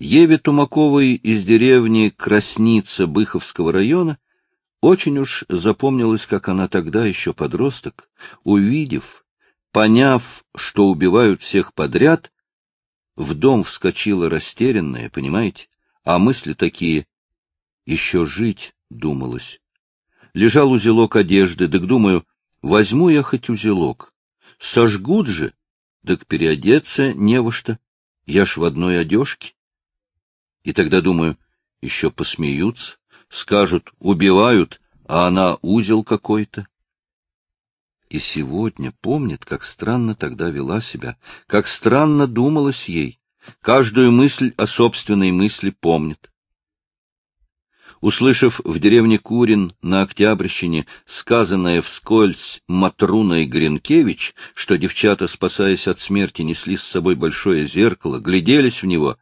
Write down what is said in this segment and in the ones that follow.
Еве Тумаковой из деревни Красница Быховского района очень уж запомнилось, как она тогда, еще подросток, увидев, поняв, что убивают всех подряд, в дом вскочила растерянная, понимаете, а мысли такие «еще жить», думалось. Лежал узелок одежды, так думаю, возьму я хоть узелок. Сожгут же, так переодеться не во что, я ж в одной одежке. И тогда, думаю, еще посмеются, скажут, убивают, а она узел какой-то. И сегодня помнит, как странно тогда вела себя, как странно думалось ей, каждую мысль о собственной мысли помнит. Услышав в деревне Курин на Октябрьщине сказанное вскользь Матруной Гринкевич, что девчата, спасаясь от смерти, несли с собой большое зеркало, гляделись в него,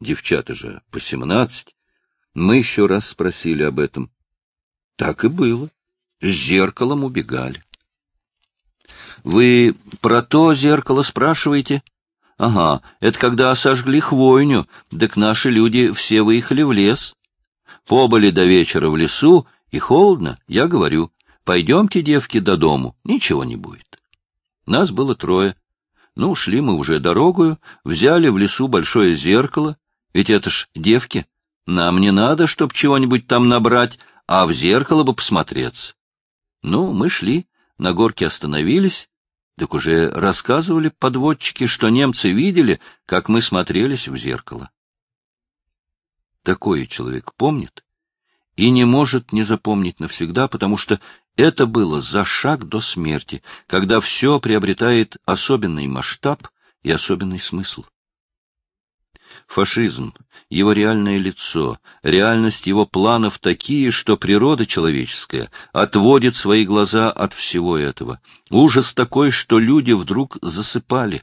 девчата же по семнадцать, мы еще раз спросили об этом. Так и было. С зеркалом убегали. Вы про то зеркало спрашиваете? Ага, это когда сожгли хвойню, так наши люди все выехали в лес. Побыли до вечера в лесу, и холодно, я говорю, пойдемте, девки, до дому, ничего не будет. Нас было трое. Ну, шли мы уже дорогою, взяли в лесу большое зеркало, ведь это ж девки, нам не надо, чтоб чего-нибудь там набрать, а в зеркало бы посмотреться. Ну, мы шли, на горке остановились, так уже рассказывали подводчики, что немцы видели, как мы смотрелись в зеркало. Такое человек помнит и не может не запомнить навсегда, потому что это было за шаг до смерти, когда все приобретает особенный масштаб и особенный смысл. Фашизм, его реальное лицо, реальность его планов такие, что природа человеческая отводит свои глаза от всего этого. Ужас такой, что люди вдруг засыпали.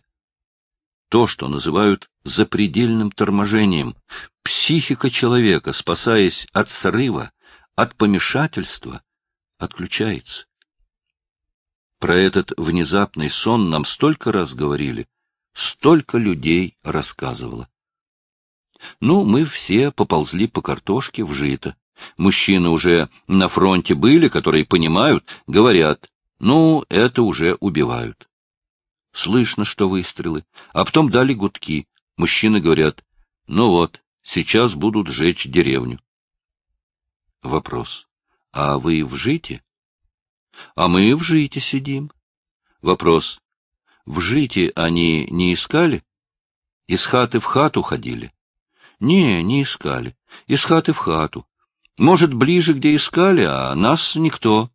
То, что называют запредельным торможением. Психика человека, спасаясь от срыва, от помешательства, отключается. Про этот внезапный сон нам столько раз говорили, столько людей рассказывало. Ну, мы все поползли по картошке в жито. Мужчины уже на фронте были, которые понимают, говорят, ну, это уже убивают. Слышно, что выстрелы, а потом дали гудки. Мужчины говорят, ну вот, сейчас будут сжечь деревню. Вопрос. А вы в жите? А мы в жите сидим. Вопрос. В жите они не искали? Из хаты в хату ходили? Не, не искали. Из хаты в хату. Может, ближе, где искали, а нас никто.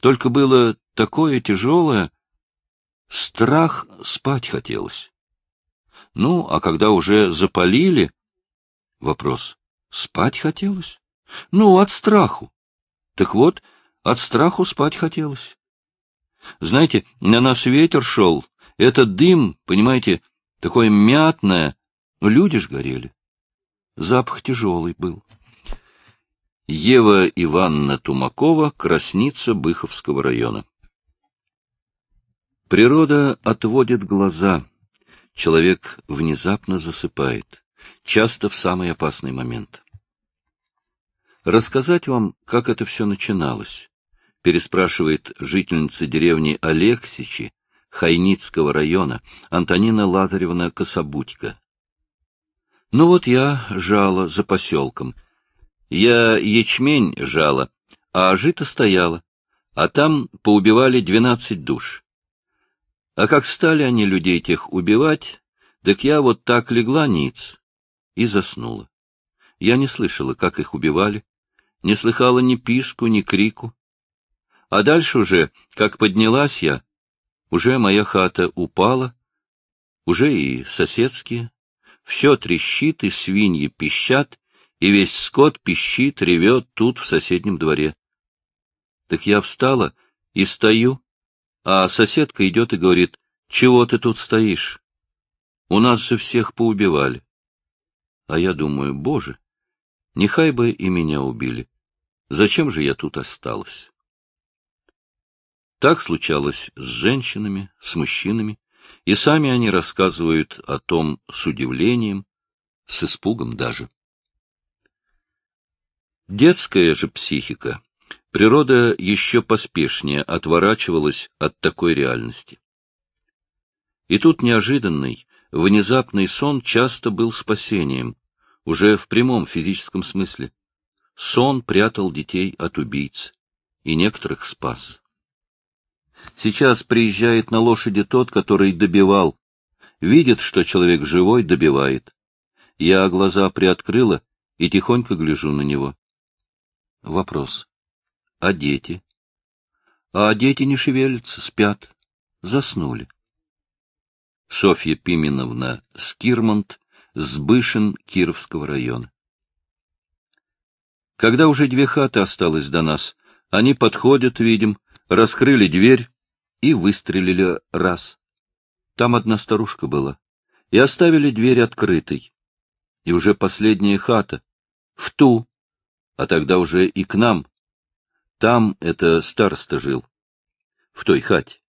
Только было такое тяжелое. Страх спать хотелось. Ну, а когда уже запалили... Вопрос. Спать хотелось? Ну, от страху. Так вот, от страху спать хотелось. Знаете, на нас ветер шел. Этот дым, понимаете, такое мятное. Люди ж горели. Запах тяжелый был. Ева Ивановна Тумакова, красница Быховского района. Природа отводит глаза. Человек внезапно засыпает, часто в самый опасный момент. Рассказать вам, как это все начиналось, переспрашивает жительница деревни Алексичи Хайницкого района Антонина Лазаревна Кособудько. Ну вот я жала за поселком. Я ячмень жала, а жито стояло, а там поубивали двенадцать душ. А как стали они людей тех убивать, так я вот так легла ниц и заснула. Я не слышала, как их убивали, не слыхала ни писку, ни крику. А дальше уже, как поднялась я, уже моя хата упала, уже и соседские, все трещит, и свиньи пищат, и весь скот пищит, ревет тут, в соседнем дворе. Так я встала и стою, а соседка идет и говорит, чего ты тут стоишь? У нас же всех поубивали. А я думаю, боже, нехай бы и меня убили. Зачем же я тут осталась? Так случалось с женщинами, с мужчинами, и сами они рассказывают о том с удивлением, с испугом даже. Детская же психика, природа еще поспешнее отворачивалась от такой реальности. И тут неожиданный, внезапный сон часто был спасением, уже в прямом физическом смысле. Сон прятал детей от убийц, и некоторых спас. Сейчас приезжает на лошади тот, который добивал. Видит, что человек живой, добивает. Я глаза приоткрыла и тихонько гляжу на него. Вопрос. А дети? А дети не шевелятся, спят. Заснули. Софья Пименовна Скирмонт, Сбышин Кировского района. Когда уже две хаты осталось до нас, они подходят, видим, раскрыли дверь и выстрелили раз. Там одна старушка была. И оставили дверь открытой. И уже последняя хата. В ту а тогда уже и к нам. Там это староста жил, в той хате.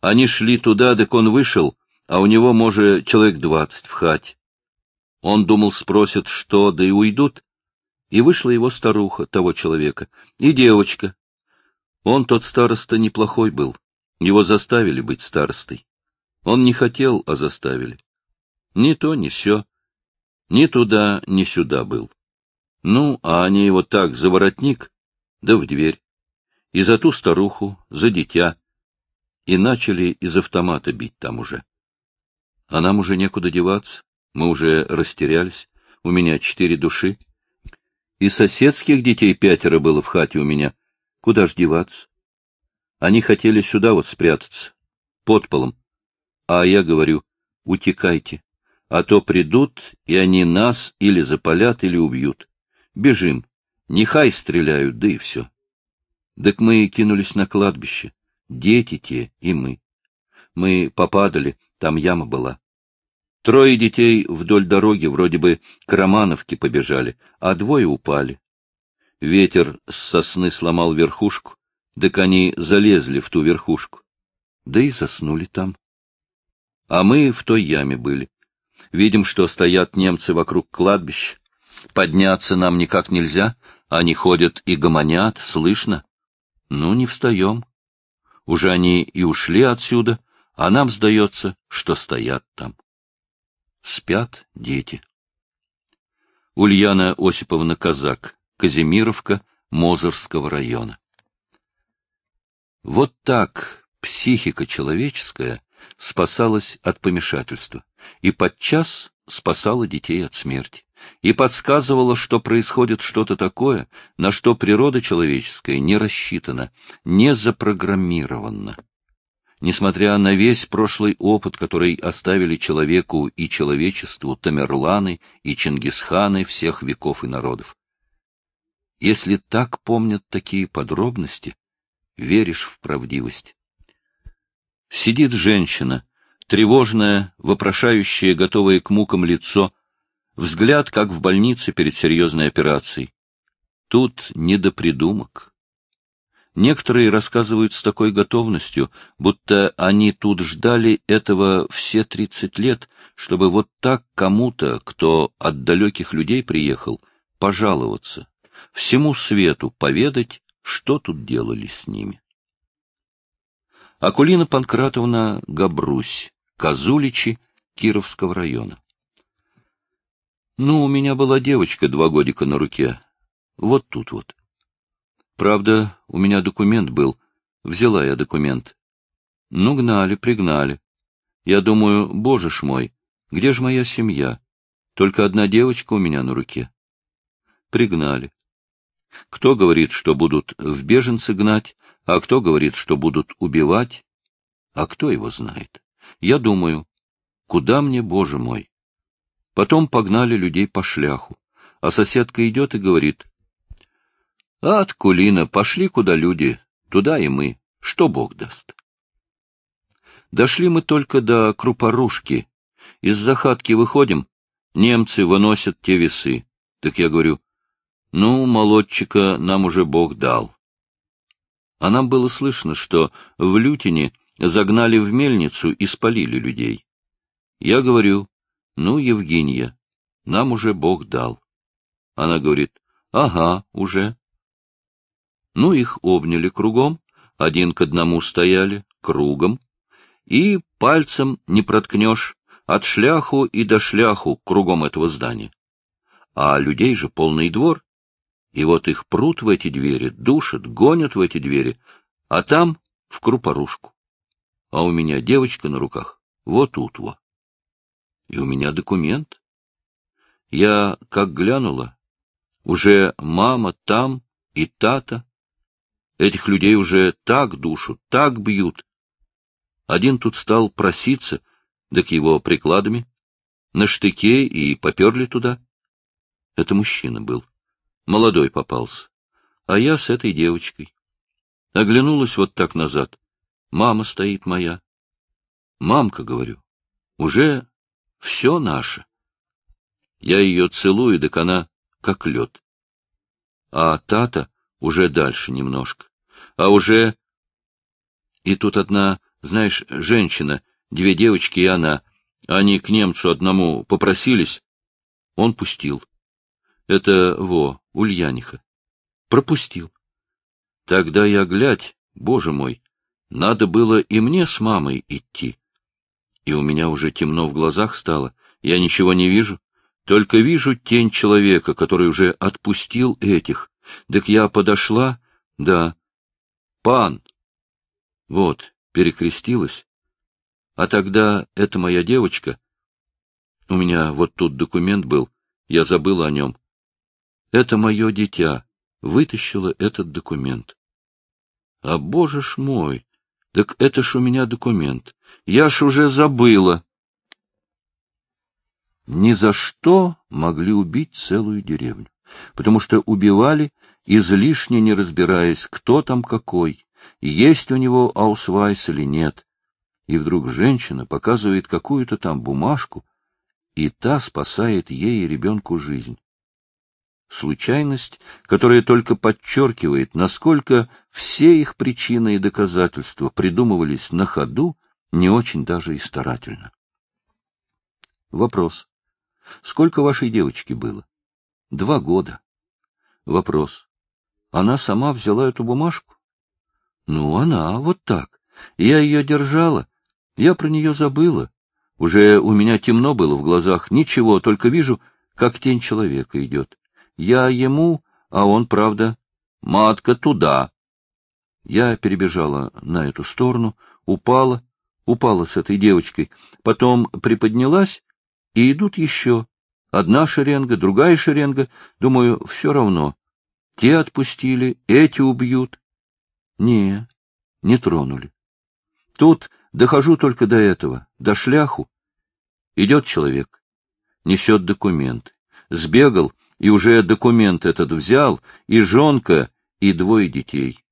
Они шли туда, так он вышел, а у него, может, человек двадцать в хате. Он думал, спросят, что, да и уйдут. И вышла его старуха, того человека, и девочка. Он, тот староста, неплохой был. Его заставили быть старостой. Он не хотел, а заставили. Ни то, ни сё. Ни туда, ни сюда был. Ну, а они его так за воротник, да в дверь. И за ту старуху, за дитя. И начали из автомата бить там уже. А нам уже некуда деваться, мы уже растерялись, у меня четыре души. И соседских детей пятеро было в хате у меня. Куда ж деваться? Они хотели сюда вот спрятаться, под полом. А я говорю, утекайте, а то придут, и они нас или запалят, или убьют. Бежим. Нехай стреляют, да и все. Так мы кинулись на кладбище. Дети те и мы. Мы попадали, там яма была. Трое детей вдоль дороги вроде бы к Романовке побежали, а двое упали. Ветер с сосны сломал верхушку, так они залезли в ту верхушку. Да и заснули там. А мы в той яме были. Видим, что стоят немцы вокруг кладбища, Подняться нам никак нельзя, они ходят и гомонят, слышно. Ну, не встаем. Уже они и ушли отсюда, а нам сдается, что стоят там. Спят дети. Ульяна Осиповна Казак, Казимировка, Мозырского района. Вот так психика человеческая спасалась от помешательства и подчас спасала детей от смерти и подсказывала, что происходит что-то такое, на что природа человеческая не рассчитана, не запрограммирована. Несмотря на весь прошлый опыт, который оставили человеку и человечеству Тамерланы и Чингисханы всех веков и народов. Если так помнят такие подробности, веришь в правдивость. Сидит женщина, тревожная, вопрошающая, готовая к мукам лицо, Взгляд, как в больнице перед серьезной операцией. Тут не до придумок. Некоторые рассказывают с такой готовностью, будто они тут ждали этого все тридцать лет, чтобы вот так кому-то, кто от далеких людей приехал, пожаловаться, всему свету поведать, что тут делали с ними. Акулина Панкратовна Габрусь, Козуличи, Кировского района. Ну, у меня была девочка два годика на руке. Вот тут вот. Правда, у меня документ был. Взяла я документ. Ну, гнали, пригнали. Я думаю, боже ж мой, где же моя семья? Только одна девочка у меня на руке. Пригнали. Кто говорит, что будут в беженцы гнать, а кто говорит, что будут убивать? А кто его знает? Я думаю, куда мне, боже мой? Потом погнали людей по шляху. А соседка идет и говорит. — От Кулина, пошли куда люди, туда и мы, что Бог даст. Дошли мы только до Крупорушки. Из захатки выходим, немцы выносят те весы. Так я говорю, ну, молодчика нам уже Бог дал. А нам было слышно, что в Лютине загнали в мельницу и спалили людей. Я говорю, ну, Евгения, Нам уже Бог дал. Она говорит, ага, уже. Ну, их обняли кругом, один к одному стояли, кругом, и пальцем не проткнешь от шляху и до шляху кругом этого здания. А людей же полный двор, и вот их прут в эти двери, душат, гонят в эти двери, а там в крупорушку. А у меня девочка на руках, вот тут во. И у меня документ. Я, как глянула, уже мама там и тата. Этих людей уже так душу, так бьют. Один тут стал проситься, да к его прикладами, на штыке и поперли туда. Это мужчина был. Молодой попался. А я с этой девочкой. Оглянулась вот так назад. Мама стоит моя. Мамка, говорю, уже все наше. Я ее целую, так она как лед. А Тата уже дальше немножко. А уже... И тут одна, знаешь, женщина, две девочки и она, они к немцу одному попросились, он пустил. Это, во, Ульяниха. Пропустил. Тогда я, глядь, боже мой, надо было и мне с мамой идти. И у меня уже темно в глазах стало, я ничего не вижу, только вижу тень человека, который уже отпустил этих. Так я подошла, да, пан. Вот, перекрестилась. А тогда эта моя девочка... У меня вот тут документ был, я забыла о нем. Это мое дитя вытащила этот документ. А, боже ж мой, так это ж у меня документ. Я ж уже забыла. Ни за что могли убить целую деревню, потому что убивали, излишне не разбираясь, кто там какой, есть у него аусвайс или нет. И вдруг женщина показывает какую-то там бумажку, и та спасает ей и ребенку жизнь случайность, которая только подчеркивает, насколько все их причины и доказательства придумывались на ходу, не очень даже и старательно. Вопрос. Сколько вашей девочки было? Два года. Вопрос. Она сама взяла эту бумажку? Ну, она, вот так. Я ее держала. Я про нее забыла. Уже у меня темно было в глазах. Ничего, только вижу, как тень человека идет. Я ему, а он, правда, матка туда. Я перебежала на эту сторону, упала, упала с этой девочкой, потом приподнялась, и идут еще. Одна шеренга, другая шеренга. Думаю, все равно. Те отпустили, эти убьют. Не, не тронули. Тут дохожу только до этого, до шляху. Идет человек, несет документы. Сбегал, и уже документ этот взял, и жонка, и двое детей.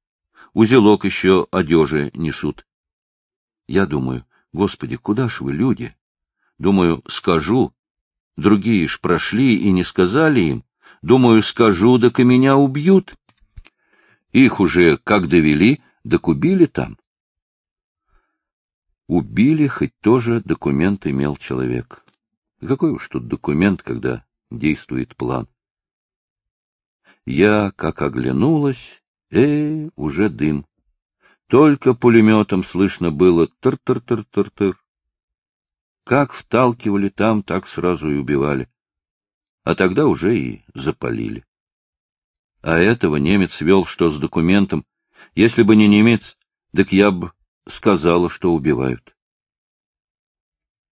Узелок еще одежи несут. Я думаю, Господи, куда ж вы, люди? Думаю, скажу. Другие ж прошли и не сказали им. Думаю, скажу, так и меня убьют. Их уже как довели, так убили там. Убили, хоть тоже документ имел человек. Какой уж тут документ, когда действует план? Я, как оглянулась, э, уже дым. Только пулеметом слышно было тыр-тыр-тыр-тыр-тыр. Как вталкивали там, так сразу и убивали. А тогда уже и запалили. А этого немец вел, что с документом. Если бы не немец, так я бы сказала, что убивают.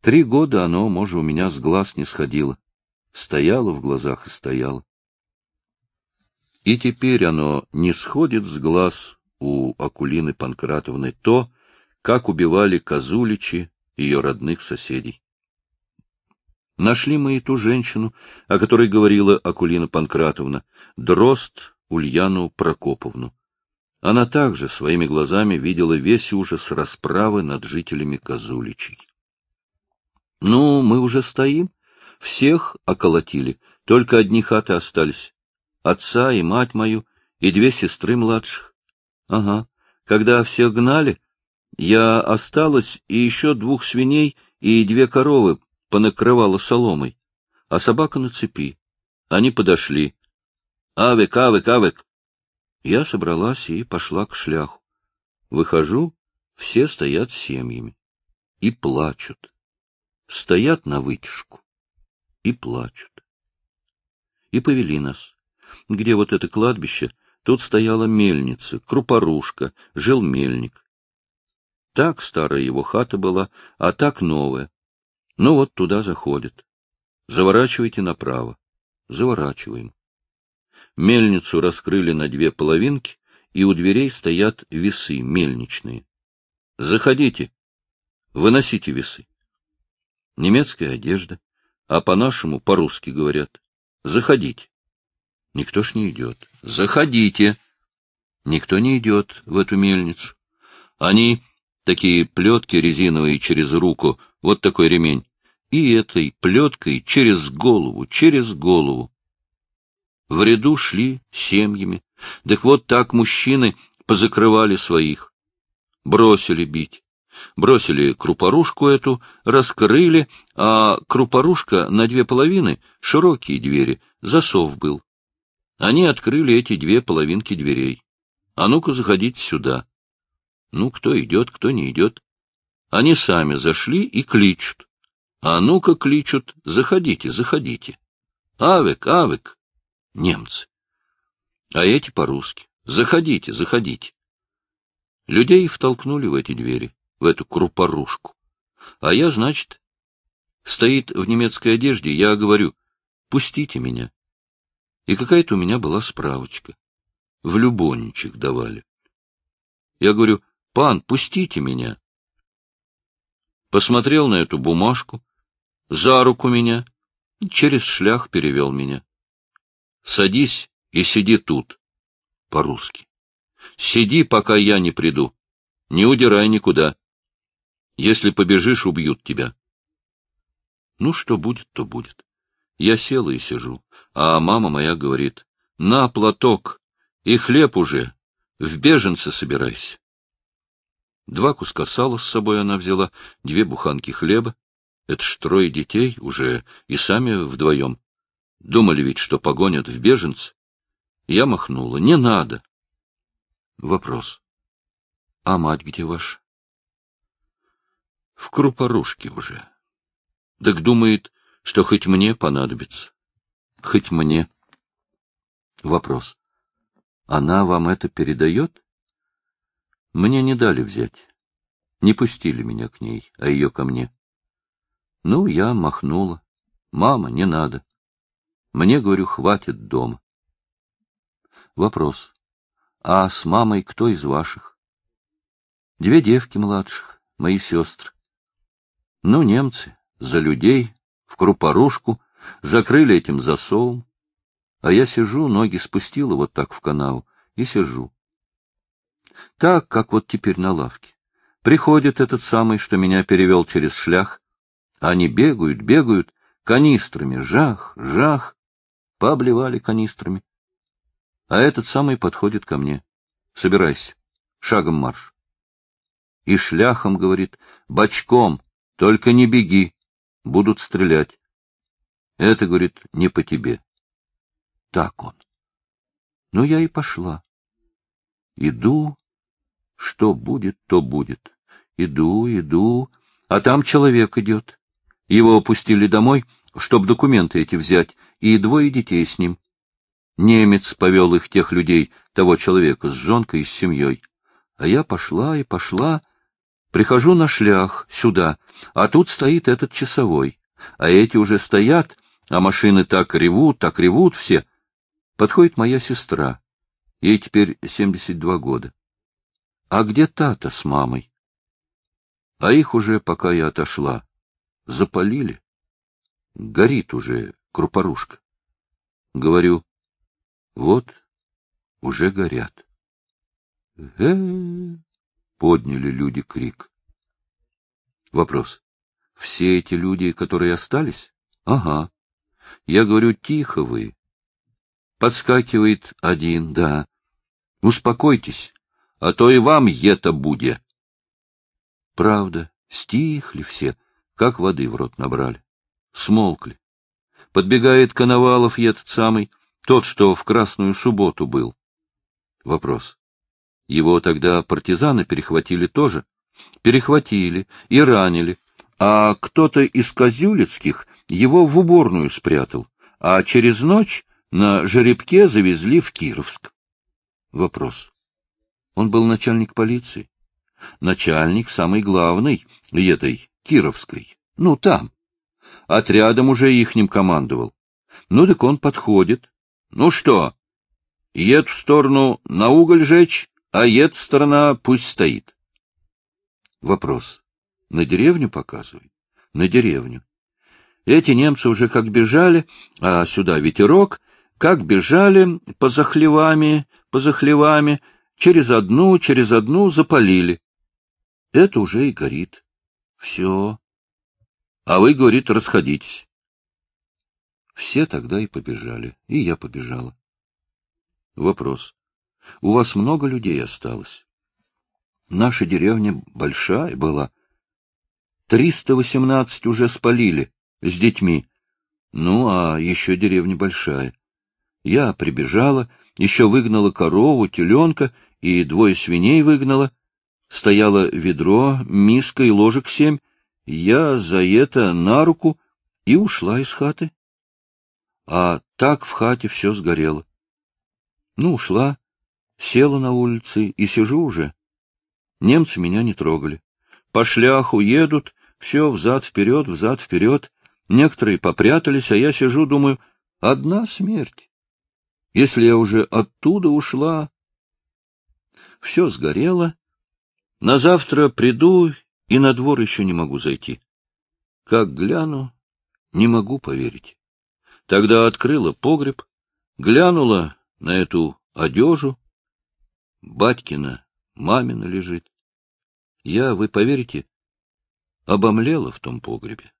Три года оно, может, у меня с глаз не сходило. Стояло в глазах и стояло. И теперь оно не сходит с глаз у Акулины Панкратовны то, как убивали Козуличи, ее родных соседей. Нашли мы и ту женщину, о которой говорила Акулина Панкратовна, Дрозд Ульяну Прокоповну. Она также своими глазами видела весь ужас расправы над жителями Козуличей. Ну, мы уже стоим, всех околотили, только одни хаты остались отца и мать мою, и две сестры младших. Ага, когда всех гнали, я осталась, и еще двух свиней и две коровы понакрывала соломой. а собака на цепи. Они подошли. «Авек, авек, авек!» Я собралась и пошла к шляху. Выхожу, все стоят с семьями и плачут. Стоят на вытяжку и плачут. И повели нас. Где вот это кладбище, тут стояла мельница, крупорушка, жил мельник. Так старая его хата была, а так новая. Ну вот туда заходит. Заворачивайте направо. Заворачиваем. Мельницу раскрыли на две половинки, и у дверей стоят весы мельничные. Заходите. Выносите весы. Немецкая одежда, а по-нашему по-русски говорят. Заходите. Никто ж не идет. Заходите. Никто не идет в эту мельницу. Они, такие плетки резиновые через руку, вот такой ремень, и этой плеткой через голову, через голову. В ряду шли семьями. Так вот так мужчины позакрывали своих. Бросили бить. Бросили крупорушку эту, раскрыли, а крупорушка на две половины, широкие двери, засов был. Они открыли эти две половинки дверей. А ну-ка, заходите сюда. Ну, кто идет, кто не идет. Они сами зашли и кличут. А ну-ка, кличут, заходите, заходите. Авек, авек немцы. А эти по-русски. Заходите, заходите. Людей втолкнули в эти двери, в эту крупорушку. А я, значит, стоит в немецкой одежде, я говорю, пустите меня. И какая-то у меня была справочка. В любовничек давали. Я говорю, пан, пустите меня. Посмотрел на эту бумажку, за руку меня, через шлях перевел меня. Садись и сиди тут. По-русски. Сиди, пока я не приду. Не удирай никуда. Если побежишь, убьют тебя. Ну, что будет, то будет. Я села и сижу, а мама моя говорит, на платок, и хлеб уже, в беженце собирайся. Два куска сала с собой она взяла, две буханки хлеба. Это ж трое детей уже, и сами вдвоем. Думали ведь, что погонят в беженцы. Я махнула. Не надо. Вопрос. А мать где ваша? В крупорушке уже. Так думает, что хоть мне понадобится. Хоть мне. Вопрос. Она вам это передает? Мне не дали взять. Не пустили меня к ней, а ее ко мне. Ну, я махнула. Мама, не надо. Мне, говорю, хватит дома. Вопрос. А с мамой кто из ваших? Две девки младших, мои сестры. Ну, немцы, за людей, в крупорушку, закрыли этим засовом. А я сижу, ноги спустила вот так в канаву, и сижу. Так, как вот теперь на лавке. Приходит этот самый, что меня перевел через шлях. Они бегают, бегают, канистрами, жах, жах пообливали канистрами. А этот самый подходит ко мне. Собирайся, шагом марш. И шляхом, говорит, бочком, только не беги, будут стрелять. Это, говорит, не по тебе. Так он. Ну, я и пошла. Иду, что будет, то будет. Иду, иду, а там человек идет. Его опустили домой, чтоб документы эти взять, и двое детей с ним. Немец повел их, тех людей, того человека, с жонкой и с семьей. А я пошла и пошла, прихожу на шлях, сюда, а тут стоит этот часовой. А эти уже стоят, а машины так ревут, так ревут все. Подходит моя сестра, ей теперь семьдесят два года. А где та-то с мамой? А их уже, пока я отошла, запалили. Горит уже крупорушка. Говорю, вот, уже горят. э подняли люди крик. Вопрос. Все эти люди, которые остались? Ага. Я говорю, тихо вы. Подскакивает один, да. Успокойтесь, а то и вам это будет. Правда, стихли все, как воды в рот набрали. Смолкли Подбегает Коновалов этот самый, тот, что в Красную Субботу был. Вопрос. Его тогда партизаны перехватили тоже? Перехватили и ранили, а кто-то из козюлицких его в уборную спрятал, а через ночь на жеребке завезли в Кировск. Вопрос. Он был начальник полиции. Начальник самый главный этой Кировской. Ну, там. Отрядом уже ихним командовал. Ну, так он подходит. Ну что, ед в сторону на уголь жечь, а ед сторона пусть стоит. Вопрос. На деревню показывай? На деревню. Эти немцы уже как бежали, а сюда ветерок, как бежали по захлевами, по захлевами, через одну, через одну запалили. Это уже и горит. Все. А вы, говорит, расходитесь. Все тогда и побежали, и я побежала. Вопрос. У вас много людей осталось? Наша деревня большая была. Триста восемнадцать уже спалили с детьми. Ну, а еще деревня большая. Я прибежала, еще выгнала корову, теленка и двое свиней выгнала. Стояло ведро, миска и ложек семь. Я за это на руку и ушла из хаты. А так в хате все сгорело. Ну, ушла, села на улице и сижу уже. Немцы меня не трогали. По шляху едут, все взад-вперед, взад-вперед. Некоторые попрятались, а я сижу, думаю, одна смерть. Если я уже оттуда ушла... Все сгорело. На завтра приду и на двор еще не могу зайти. Как гляну, не могу поверить. Тогда открыла погреб, глянула на эту одежу. Батькина, мамина лежит. Я, вы поверите, обомлела в том погребе.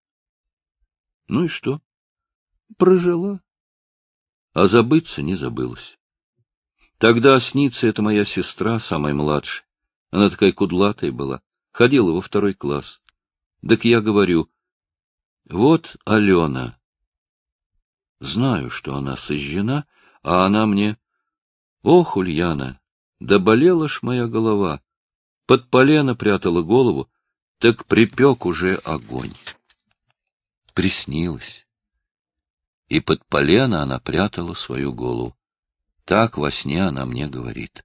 Ну и что? Прожила. А забыться не забылась. Тогда снится это моя сестра, самая младшая. Она такая кудлатая была, ходила во второй класс. Так я говорю, вот Алена. Знаю, что она сожжена, а она мне... Ох, Ульяна, да болела ж моя голова. Под полено прятала голову, так припек уже огонь. Приснилось. И под полено она прятала свою голову. Так во сне она мне говорит.